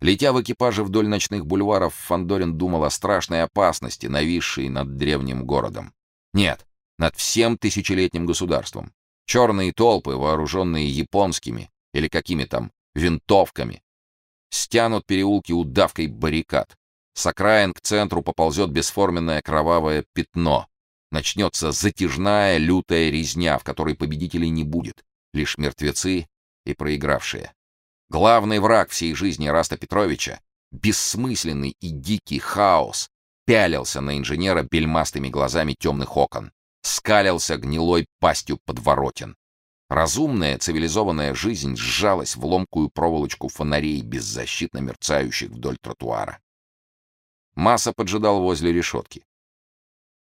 Летя в экипаже вдоль ночных бульваров, Фандорин думал о страшной опасности, нависшей над древним городом. Нет, над всем тысячелетним государством. Черные толпы, вооруженные японскими или какими там винтовками, стянут переулки удавкой баррикад. С окраин к центру поползет бесформенное кровавое пятно. Начнется затяжная лютая резня, в которой победителей не будет, лишь мертвецы и проигравшие. Главный враг всей жизни Раста Петровича, бессмысленный и дикий хаос, пялился на инженера бельмастыми глазами темных окон, скалился гнилой пастью подворотен. Разумная, цивилизованная жизнь сжалась в ломкую проволочку фонарей, беззащитно мерцающих вдоль тротуара. Масса поджидал возле решетки.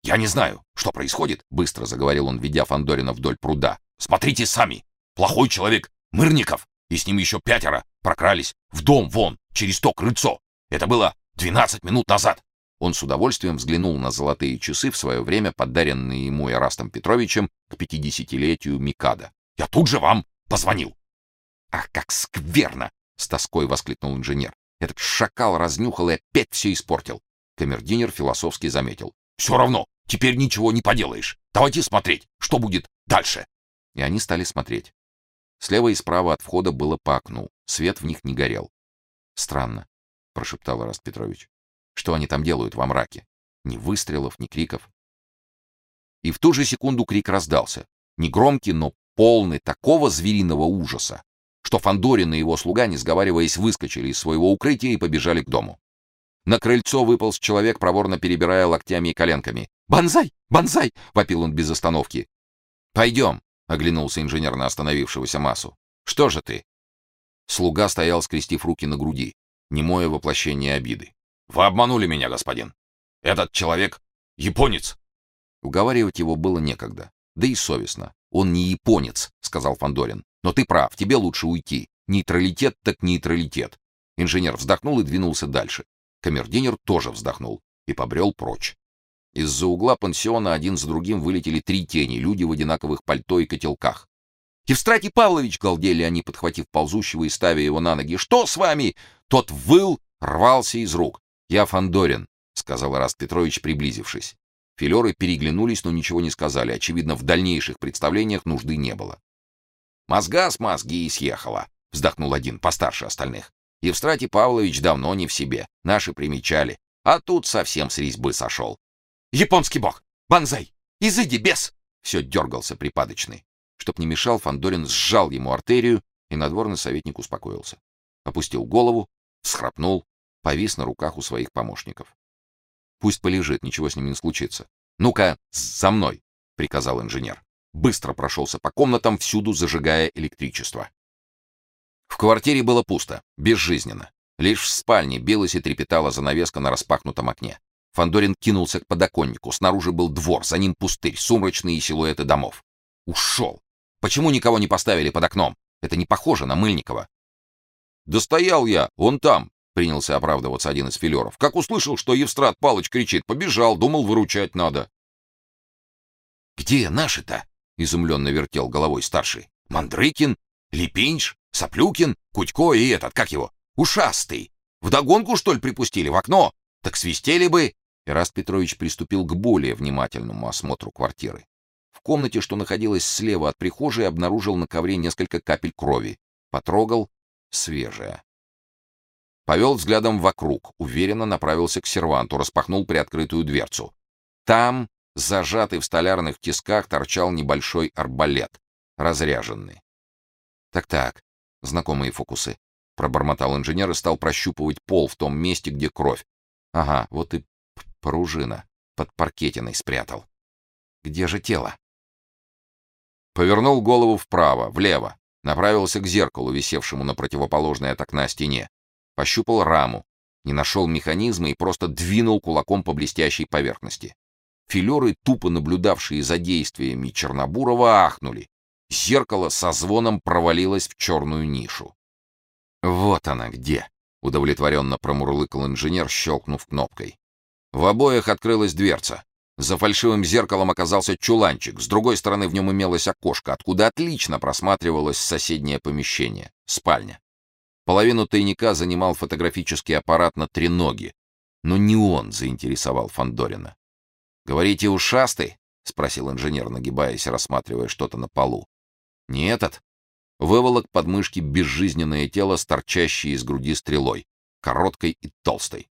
«Я не знаю, что происходит», — быстро заговорил он, ведя Фандорина вдоль пруда. «Смотрите сами! Плохой человек, Мырников, и с ним еще пятеро прокрались в дом вон, через то крыльцо. Это было 12 минут назад. Он с удовольствием взглянул на золотые часы в свое время, подаренные ему Эрастом Петровичем к пятидесятилетию Микада. «Я тут же вам позвонил!» «Ах, как скверно!» — с тоской воскликнул инженер. «Этот шакал разнюхал и опять все испортил!» Камердинер философски заметил. «Все равно, теперь ничего не поделаешь. Давайте смотреть, что будет дальше!» И они стали смотреть. Слева и справа от входа было по окну. Свет в них не горел. «Странно», — прошептал Раст Петрович. Что они там делают во мраке? Ни выстрелов, ни криков. И в ту же секунду крик раздался. Не громкий, но полный такого звериного ужаса, что Фандорин и его слуга, не сговариваясь, выскочили из своего укрытия и побежали к дому. На крыльцо выполз человек, проворно перебирая локтями и коленками. «Бонзай! Бонзай!» — вопил он без остановки. «Пойдем!» — оглянулся инженер на остановившегося массу. «Что же ты?» Слуга стоял, скрестив руки на груди, немое воплощение обиды. Вы обманули меня, господин. Этот человек японец. Уговаривать его было некогда, да и совестно. Он не японец, сказал Фандорин. Но ты прав, тебе лучше уйти. Нейтралитет так нейтралитет. Инженер вздохнул и двинулся дальше. Камердинер тоже вздохнул и побрел прочь. Из-за угла пансиона один за другим вылетели три тени, люди в одинаковых пальто и котелках. «Евстратий Павлович!» — галдели они, подхватив ползущего и ставя его на ноги. «Что с вами?» Тот выл, рвался из рук. «Я Фандорин», — сказал Раст Петрович, приблизившись. Филеры переглянулись, но ничего не сказали. Очевидно, в дальнейших представлениях нужды не было. «Мозга с мозги и съехала», — вздохнул один, постарше остальных. «Евстратий Павлович давно не в себе. Наши примечали. А тут совсем с резьбы сошел». «Японский бог! Банзай! Изыди, бес!» Все дергался припадочный. Чтоб не мешал, Фандорин сжал ему артерию, и надворный советник успокоился. Опустил голову, всхрапнул, повис на руках у своих помощников. Пусть полежит, ничего с ним не случится. Ну-ка, за мной, приказал инженер. Быстро прошелся по комнатам, всюду зажигая электричество. В квартире было пусто, безжизненно. Лишь в спальне билась и трепетала занавеска на распахнутом окне. Фандорин кинулся к подоконнику. Снаружи был двор, за ним пустырь, сумрачные силуэты домов. Ушел. Почему никого не поставили под окном? Это не похоже на Мыльникова. Да я, он там, принялся оправдываться один из филеров. Как услышал, что Евстрат Палыч кричит, побежал, думал, выручать надо. Где наши-то? изумленно вертел головой старший. Мандрыкин, Липинш, Соплюкин, Кутько и этот, как его, ушастый. В догонку что ли припустили в окно? Так свистели бы. Ираст Петрович приступил к более внимательному осмотру квартиры. В комнате, что находилась слева от прихожей, обнаружил на ковре несколько капель крови. Потрогал свежая. Повел взглядом вокруг, уверенно направился к серванту, распахнул приоткрытую дверцу. Там, зажатый в столярных тисках, торчал небольшой арбалет, разряженный. Так-так, знакомые фокусы. Пробормотал инженер и стал прощупывать пол в том месте, где кровь. Ага, вот и пружина под паркетиной спрятал. Где же тело? Повернул голову вправо, влево, направился к зеркалу, висевшему на противоположной от окна стене. Пощупал раму, не нашел механизма и просто двинул кулаком по блестящей поверхности. Филеры, тупо наблюдавшие за действиями Чернобурова, ахнули. Зеркало со звоном провалилось в черную нишу. «Вот она где!» — удовлетворенно промурлыкал инженер, щелкнув кнопкой. В обоях открылась дверца. За фальшивым зеркалом оказался чуланчик, с другой стороны в нем имелось окошко, откуда отлично просматривалось соседнее помещение — спальня. Половину тайника занимал фотографический аппарат на треноге, но не он заинтересовал Фандорина. Говорите, ушастый? спросил инженер, нагибаясь, рассматривая что-то на полу. Не этот. Выволок под мышки безжизненное тело, торчащее из груди стрелой, короткой и толстой.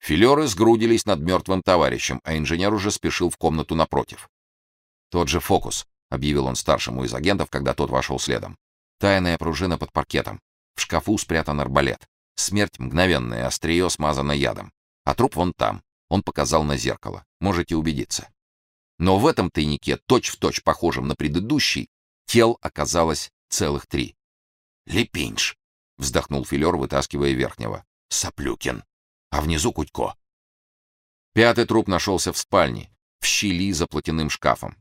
Филеры сгрудились над мертвым товарищем, а инженер уже спешил в комнату напротив. Тот же фокус, объявил он старшему из агентов, когда тот вошел следом. Тайная пружина под паркетом. В шкафу спрятан арбалет. Смерть мгновенная, острие смазано ядом. А труп вон там. Он показал на зеркало. Можете убедиться. Но в этом тайнике, точь-в-точь похожем на предыдущий, тел оказалось целых три. «Лепинш!» — вздохнул Филер, вытаскивая верхнего. «Соплюкин! А внизу Кутько!» Пятый труп нашелся в спальне, в щели за платяным шкафом.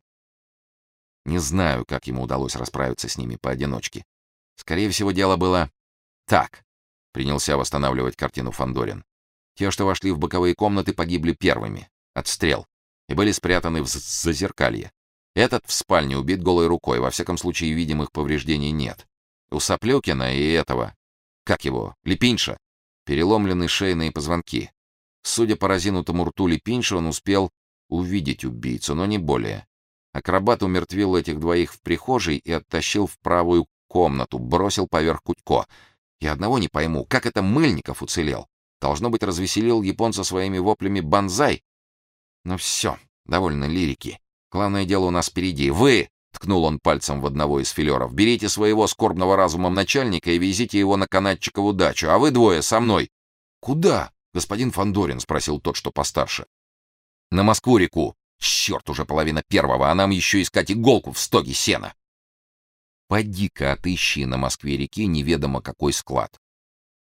Не знаю, как ему удалось расправиться с ними поодиночке. Скорее всего, дело было так. Принялся восстанавливать картину Фандорин. Те, что вошли в боковые комнаты, погибли первыми от стрел и были спрятаны в зазеркалье. Этот в спальне убит голой рукой, во всяком случае видимых повреждений нет. У Соплюкина и этого, как его, Лепинша, переломлены шейные позвонки. Судя по разинутому рту Лепинша, он успел увидеть убийцу, но не более. Акробат умертвил этих двоих в прихожей и оттащил в правую комнату, бросил поверх Кутько. Я одного не пойму, как это Мыльников уцелел? Должно быть, развеселил японца своими воплями «Бонзай!» Ну все, довольно лирики. Главное дело у нас впереди. Вы, ткнул он пальцем в одного из филеров, берите своего скорбного разумом начальника и везите его на канатчикову дачу, а вы двое со мной. Куда? господин Фандорин спросил тот, что постарше. На Москву-реку. Черт, уже половина первого, а нам еще искать иголку в стоге сена. Поди-ка отыщи на Москве-реке неведомо какой склад.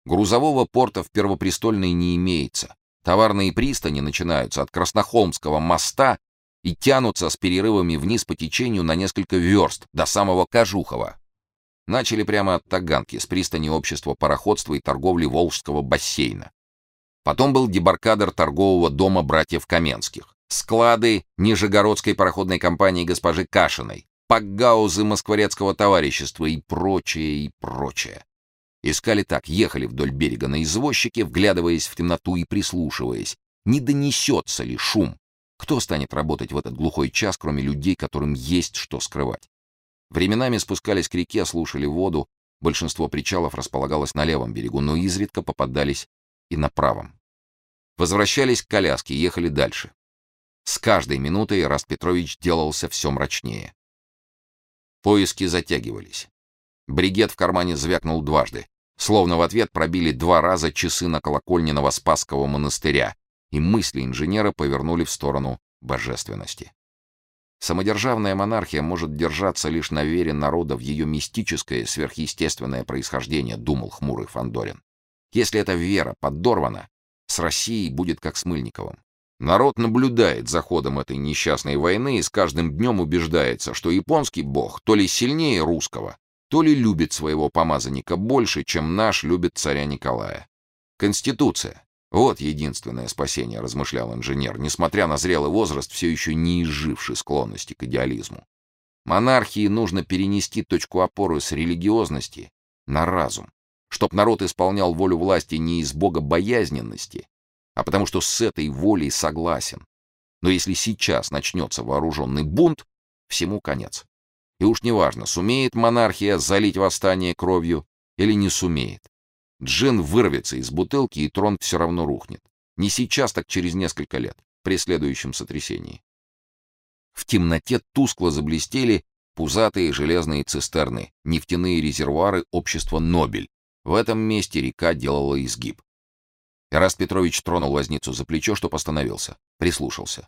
Грузового порта в Первопрестольной не имеется. Товарные пристани начинаются от Краснохолмского моста и тянутся с перерывами вниз по течению на несколько верст до самого Кожухова. Начали прямо от Таганки, с пристани общества пароходства и торговли Волжского бассейна. Потом был дебаркадер торгового дома братьев Каменских, склады Нижегородской пароходной компании госпожи Кашиной, пакгаузы Москворецкого товарищества и прочее, и прочее. Искали так, ехали вдоль берега на извозчике, вглядываясь в темноту и прислушиваясь, не донесется ли шум. Кто станет работать в этот глухой час, кроме людей, которым есть что скрывать? Временами спускались к реке, слушали воду. Большинство причалов располагалось на левом берегу, но изредка попадались и на правом. Возвращались к коляске, ехали дальше. С каждой минутой Раст Петрович делался все мрачнее. Поиски затягивались. Бригет в кармане звякнул дважды. Словно в ответ пробили два раза часы на колокольне Новоспасского монастыря, и мысли инженера повернули в сторону божественности. Самодержавная монархия может держаться лишь на вере народа в ее мистическое, сверхъестественное происхождение, думал хмурый Фандорин. Если эта вера подорвана, с Россией будет как с Мыльниковым. Народ наблюдает за ходом этой несчастной войны и с каждым днем убеждается, что японский бог то ли сильнее русского, то ли любит своего помазанника больше, чем наш любит царя Николая. Конституция. Вот единственное спасение, размышлял инженер, несмотря на зрелый возраст, все еще не изживший склонности к идеализму. Монархии нужно перенести точку опоры с религиозности на разум, чтоб народ исполнял волю власти не из богобоязненности, а потому что с этой волей согласен. Но если сейчас начнется вооруженный бунт, всему конец. И уж неважно, сумеет монархия залить восстание кровью или не сумеет. Джин вырвется из бутылки, и трон все равно рухнет. Не сейчас, так через несколько лет, при следующем сотрясении. В темноте тускло заблестели пузатые железные цистерны, нефтяные резервуары общества Нобель. В этом месте река делала изгиб. Эраст Петрович тронул возницу за плечо, чтоб остановился, прислушался.